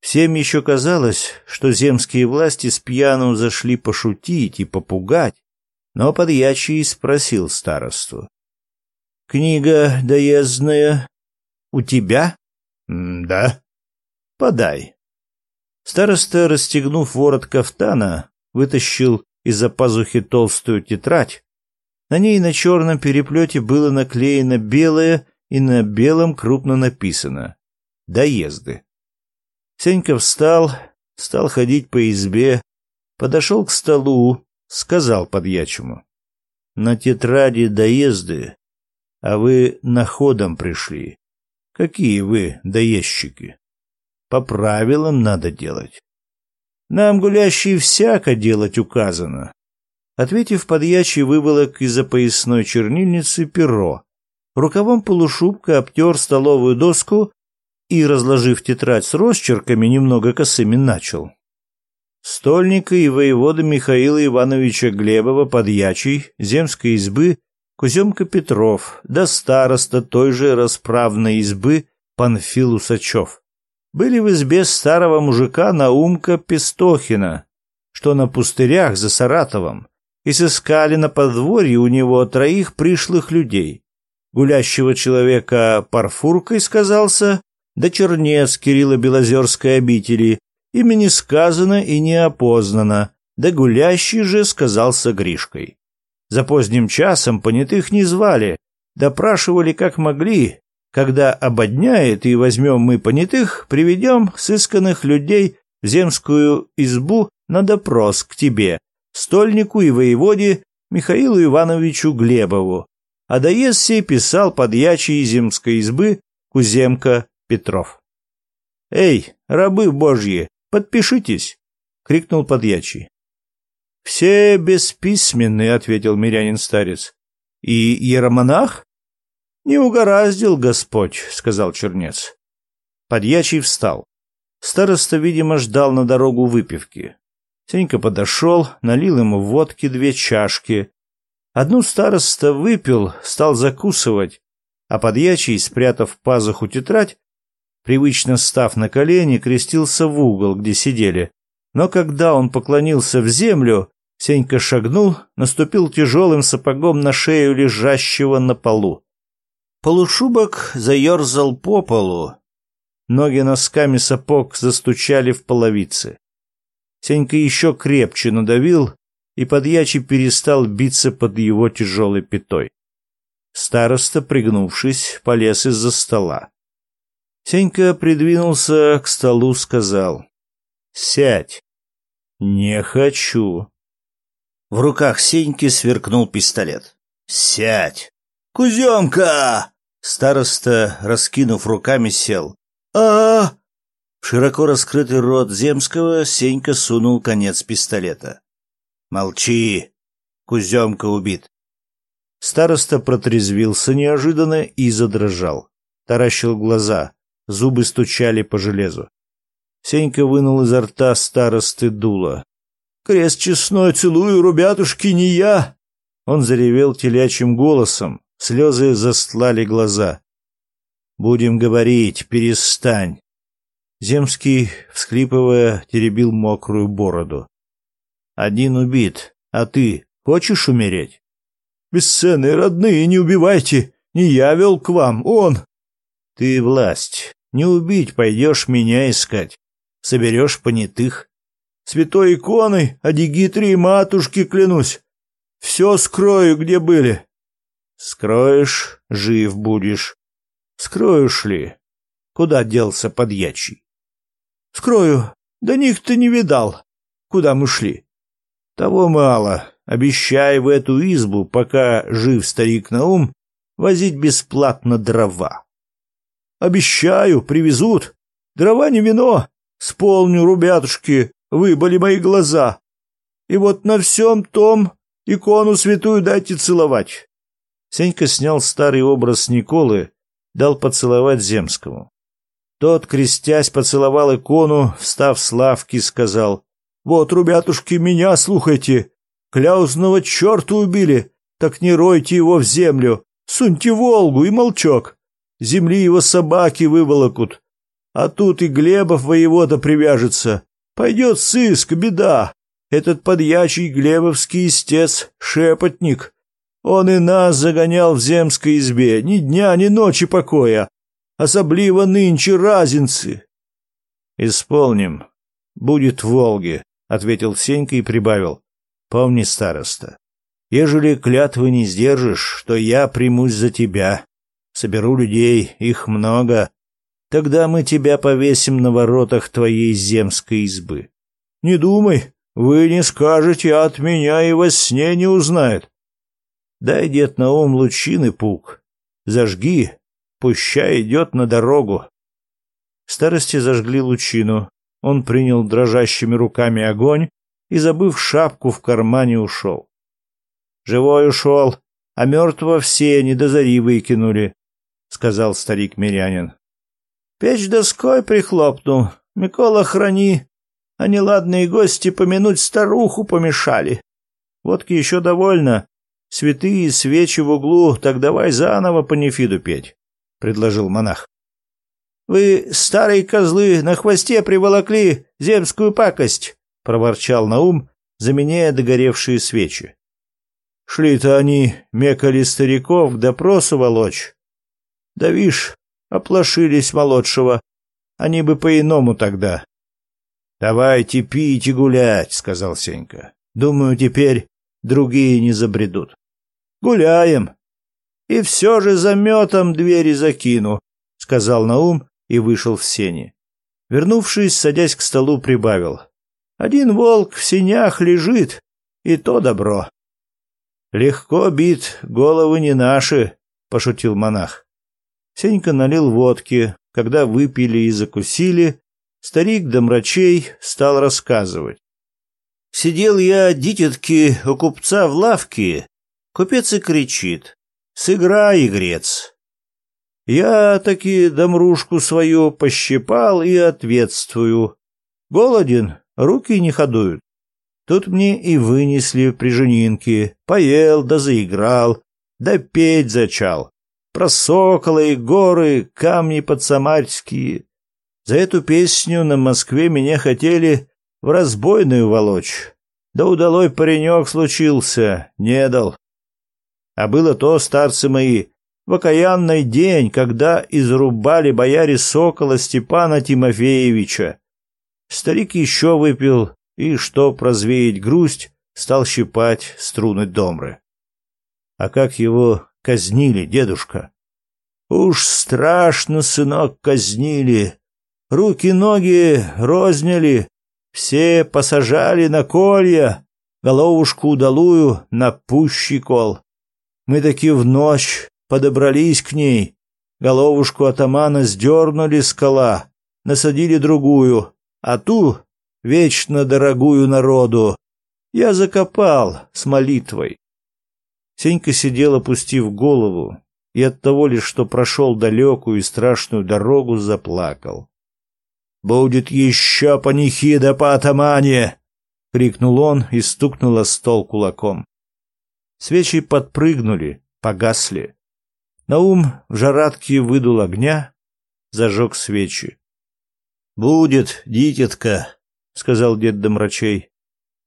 Всем еще казалось, что земские власти с пьяным зашли пошутить и попугать, но подьячий спросил старосту. — Книга доездная у тебя? — Да. — Подай. Староста, расстегнув ворот кафтана, вытащил из-за пазухи толстую тетрадь, на ней на черном переплете было наклеено белое и на белом крупно написано «Доезды». Сенька встал, стал ходить по избе, подошел к столу, сказал подьячему. «На тетради доезды, а вы на ходом пришли. Какие вы доездчики? По правилам надо делать. Нам, гулящие, всяко делать указано, Ответив подьячий, выволок из-за поясной чернильницы перо. Рукавом полушубка обтер столовую доску и, разложив тетрадь с росчерками, немного косыми начал. Стольника и воевода Михаила Ивановича Глебова подьячий земской избы Куземка Петров да староста той же расправной избы Панфил Усачев были в избе старого мужика Наумка Пестохина, что на пустырях за Саратовом, и изыскали на подворье у него троих пришлых людей. Гулящего человека Парфуркой сказался, да чернец Кирилла Белозерской обители, имени сказано и не опознано, да гулящий же сказался Гришкой. За поздним часом понятых не звали, допрашивали как могли, когда ободняет и возьмем мы понятых, приведем сысканных людей в земскую избу на допрос к тебе, стольнику и воеводе Михаилу Ивановичу Глебову, а доезд доезде писал подьячий земской избы Куземка Петров. «Эй, рабы божьи, подпишитесь!» — крикнул подьячий. «Все бесписьменные», — ответил мирянин-старец. «И еромонах?» «Не угораздил Господь», — сказал чернец. Подьячий встал. Староста, видимо, ждал на дорогу выпивки. Сенька подошел, налил ему водки две чашки. Одну староста выпил, стал закусывать, а подьячий, спрятав пазуху тетрадь, привычно став на колени, крестился в угол, где сидели. Но когда он поклонился в землю, Сенька шагнул, наступил тяжелым сапогом на шею лежащего на полу. Полушубок заерзал по полу. Ноги носками сапог застучали в половице. Сенька еще крепче надавил, и подьячий перестал биться под его тяжелой пятой. Староста, пригнувшись, полез из-за стола. Сенька придвинулся к столу, сказал «Сядь». «Не хочу». В руках Сеньки сверкнул пистолет. «Сядь!» «Куземка!» Староста, раскинув руками, сел. а, -а, -а в широко раскрытый рот Земского Сенька сунул конец пистолета. «Молчи! Куземка убит!» Староста протрезвился неожиданно и задрожал. Таращил глаза, зубы стучали по железу. Сенька вынул изо рта старосты дуло. «Крест честной целую, рубятушки не я!» Он заревел телячьим голосом, слезы застлали глаза. «Будем говорить, перестань!» Земский, вскрипывая, теребил мокрую бороду. «Один убит. А ты хочешь умереть?» «Бесценные родные, не убивайте! Не я вел к вам, он!» «Ты власть. Не убить пойдешь меня искать. Соберешь понятых. Святой иконой, Адигитрии матушки клянусь. Все скрою, где были». «Скроешь — жив будешь. Скроешь ли?» Куда делся подьячий? Скрою, Да них ты не видал. Куда мы шли? Того мало. Обещай в эту избу, пока жив старик Наум, возить бесплатно дрова. Обещаю, привезут. Дрова не вино. Сполню, рубятушки, выбыли мои глаза. И вот на всем том икону святую дайте целовать. Сенька снял старый образ Николы, дал поцеловать Земскому. Тот, крестясь, поцеловал икону, встав с лавки, сказал. «Вот, ребятушки, меня слухайте. Кляузного черта убили, так не ройте его в землю. Суньте Волгу и молчок. Земли его собаки выволокут. А тут и Глебов воевода привяжется. Пойдет сыск, беда. Этот подьячий глебовский истец — шепотник. Он и нас загонял в земской избе, ни дня, ни ночи покоя особливо нынче разинцы. Исполним. Будет в Волге, ответил Сенька и прибавил: Помни, староста, ежели клятвы не сдержишь, то я примусь за тебя. Соберу людей, их много, тогда мы тебя повесим на воротах твоей земской избы. Не думай, вы не скажете, а от меня и во сне не узнает. Дай, дед, на ум лучины пук, зажги, Пуща идет на дорогу. Старости зажгли лучину. Он принял дрожащими руками огонь и, забыв шапку, в кармане ушел. Живой ушел, а мертвого все не до зари выкинули, — сказал старик-мирянин. Печь доской прихлопнул. Микола, храни. А неладные гости помянуть старуху помешали. Водки еще довольно. Святые свечи в углу, так давай заново по нефиду петь предложил монах. «Вы, старые козлы, на хвосте приволокли земскую пакость!» — проворчал Наум, заменяя догоревшие свечи. «Шли-то они, мекали стариков, к допросу волочь. Да вишь, оплошились молодшего. Они бы по-иному тогда». «Давайте пить и гулять», — сказал Сенька. «Думаю, теперь другие не забредут». «Гуляем», и все же заметом двери закину», — сказал Наум и вышел в сени. Вернувшись, садясь к столу, прибавил. «Один волк в сенях лежит, и то добро». «Легко бит, головы не наши», — пошутил монах. Сенька налил водки. Когда выпили и закусили, старик до мрачей стал рассказывать. «Сидел я, дитятки, у купца в лавке. Купец и кричит. Сыграй, игрец. Я таки домрушку свою пощипал и ответствую. Голоден, руки не ходуют. Тут мне и вынесли прижининки. Поел да заиграл, да петь зачал. Про соколы и горы, камни подсамарские. За эту песню на Москве меня хотели в разбойную волочь. Да удалой паренек случился, не дал. А было то, старцы мои, в окаянный день, когда изрубали бояре сокола Степана Тимофеевича. Старик еще выпил, и, чтоб развеять грусть, стал щипать струны домры. А как его казнили, дедушка? Уж страшно, сынок, казнили. Руки-ноги розняли, все посажали на колья, головушку удалую на пущий кол. Мы таки в ночь подобрались к ней, головушку атамана сдернули с кола, насадили другую, а ту, вечно дорогую народу, я закопал с молитвой. Сенька сидел, опустив голову, и от того лишь, что прошел далекую и страшную дорогу, заплакал. «Будет еще панихида по атамане!» — крикнул он и стукнул о стол кулаком. Свечи подпрыгнули, погасли. Наум в жаратке выдул огня, зажег свечи. «Будет, дитятка», — сказал дед Домрачей.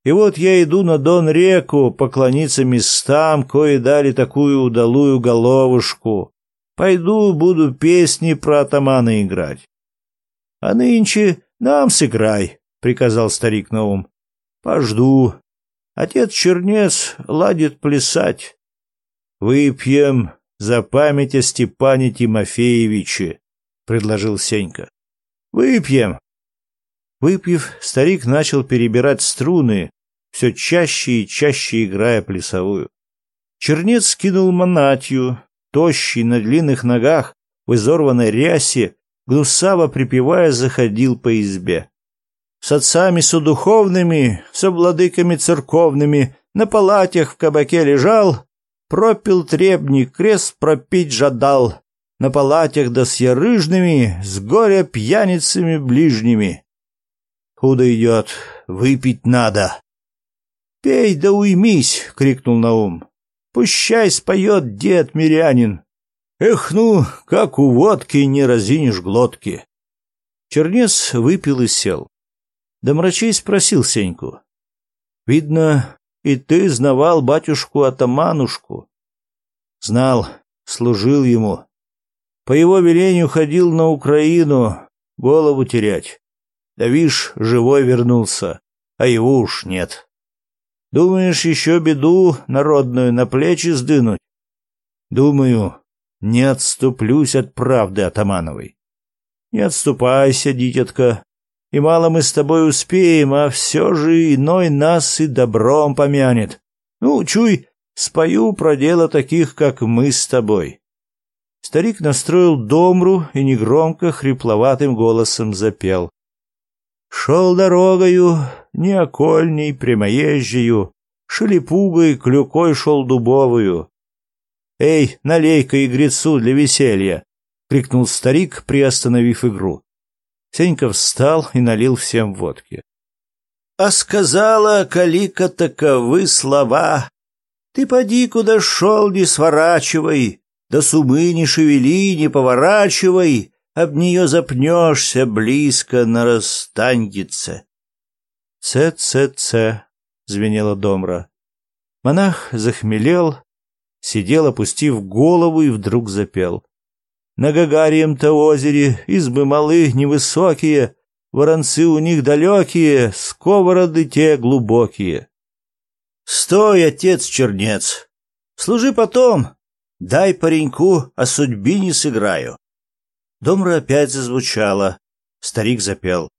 «И вот я иду на Дон-реку поклониться местам, кои дали такую удалую головушку. Пойду, буду песни про атамана играть». «А нынче нам сыграй», — приказал старик Наум. «Пожду, Отец Чернец ладит плясать. Выпьем за память о Степане Тимофеевиче, предложил Сенька. Выпьем. Выпив, старик начал перебирать струны, все чаще и чаще играя плясовую. Чернец скинул монатью, тощий, на длинных ногах, в изорванной рясе, гнусаво припевая, заходил по избе с отцами с духовными, с владыками церковными, на палатях в кабаке лежал, пропил требник, крест пропить жадал, на палатях да с ярыжными, с горя пьяницами ближними. Худо идет, выпить надо. «Пей да уймись!» — крикнул Наум. «Пущай споет дед мирянин!» «Эх, ну, как у водки не разинешь глотки!» Чернец выпил и сел. Да Домрачей спросил Сеньку. «Видно, и ты знавал батюшку-атаманушку». «Знал, служил ему. По его велению ходил на Украину голову терять. Да вишь, живой вернулся, а его уж нет. Думаешь, еще беду народную на плечи сдынуть? Думаю, не отступлюсь от правды Атамановой. Не отступайся, дитятка и мало мы с тобой успеем, а все же иной нас и добром помянет. Ну, чуй, спою про дело таких, как мы с тобой». Старик настроил домру и негромко, хрипловатым голосом запел. «Шел дорогою, неокольней, прямоезжею, шелепугой, клюкой шел дубовую». «Эй, налей-ка игрецу для веселья!» — крикнул старик, приостановив игру. Сеньков встал и налил всем водки. А сказала Калика таковы слова. Ты поди, куда шел, не сворачивай, да сумы не шевели, не поворачивай, об нее запнешься, близко на нарастанется. Це-це-це, — звенела домра. Монах захмелел, сидел, опустив голову, и вдруг запел. На Гагарием-то озере избы малы невысокие, воронцы у них далекие, сковороды те глубокие. Стой, отец чернец, служи потом, дай пареньку, о судьбе не сыграю. Домра опять зазвучала, старик запел.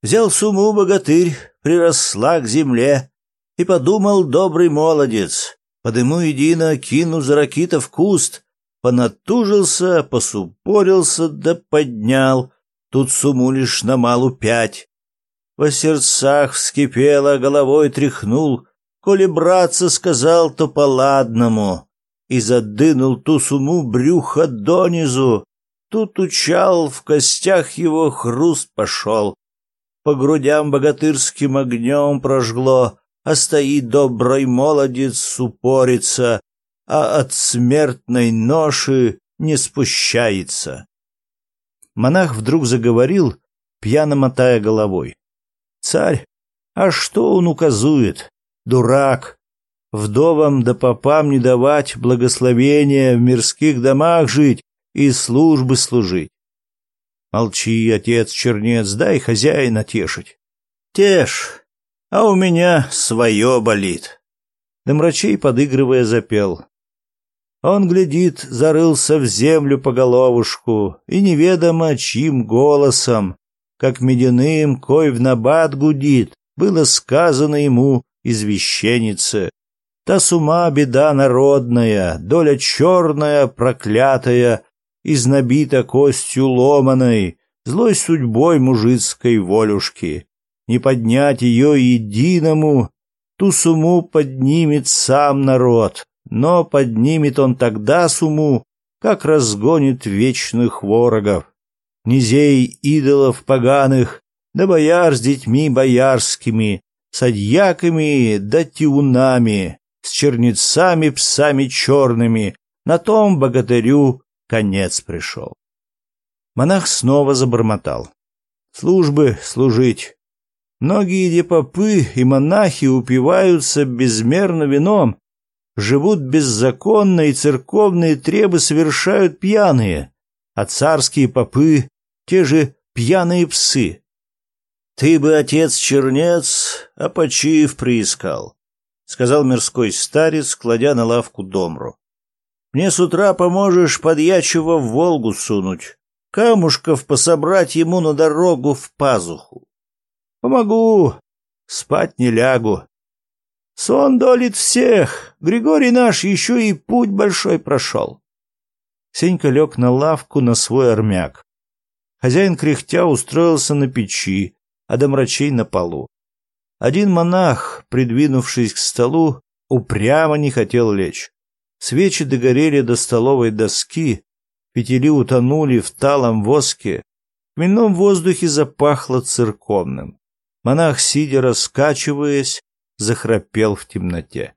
Взял сумму богатырь, приросла к земле, и подумал добрый молодец, подыму едино, кину за ракита в куст, понатужился, посупорился да поднял, тут сумму лишь на малу пять. Во сердцах вскипело, головой тряхнул, коли братца сказал, то по-ладному, и задынул ту сумму брюха донизу, тут учал, в костях его хруст пошел. По грудям богатырским огнем прожгло, а стоит добрый молодец, упорится, а от смертной ноши не спущается. Монах вдруг заговорил, пьяно мотая головой. Царь, а что он указует? Дурак. Вдовам да попам не давать благословения, в мирских домах жить и службы служить. Молчи, отец чернец, дай хозяина тешить. Тешь, а у меня свое болит. Домрачей, подыгрывая, запел. Он глядит, зарылся в землю по головушку, и неведомо чьим голосом, как медяным, кой в набат гудит, было сказано ему извещеннице. Та с ума беда народная, доля черная, проклятая, изнабита костью ломаной, злой судьбой мужицкой волюшки. Не поднять ее единому, ту суму поднимет сам народ, но поднимет он тогда суму, как разгонит вечных ворогов, низей идолов поганых, да бояр с детьми боярскими, с одьяками да тиунами, с черницами псами черными, на том богатырю конец пришел. Монах снова забормотал. Службы служить. Многие депопы и монахи упиваются безмерно вином, живут беззаконно, и церковные требы совершают пьяные, а царские попы — те же пьяные псы. «Ты бы, отец Чернец, а опочив приискал», — сказал мирской старец, кладя на лавку домру. «Мне с утра поможешь подьячего в Волгу сунуть, камушков пособрать ему на дорогу в пазуху». «Помогу, спать не лягу, Сон долит всех. Григорий наш еще и путь большой прошел. Сенька лег на лавку на свой армяк. Хозяин кряхтя устроился на печи, а домрачей на полу. Один монах, придвинувшись к столу, упрямо не хотел лечь. Свечи догорели до столовой доски, петели утонули в талом воске, в мельном воздухе запахло церковным. Монах, сидя раскачиваясь, захрапел в темноте.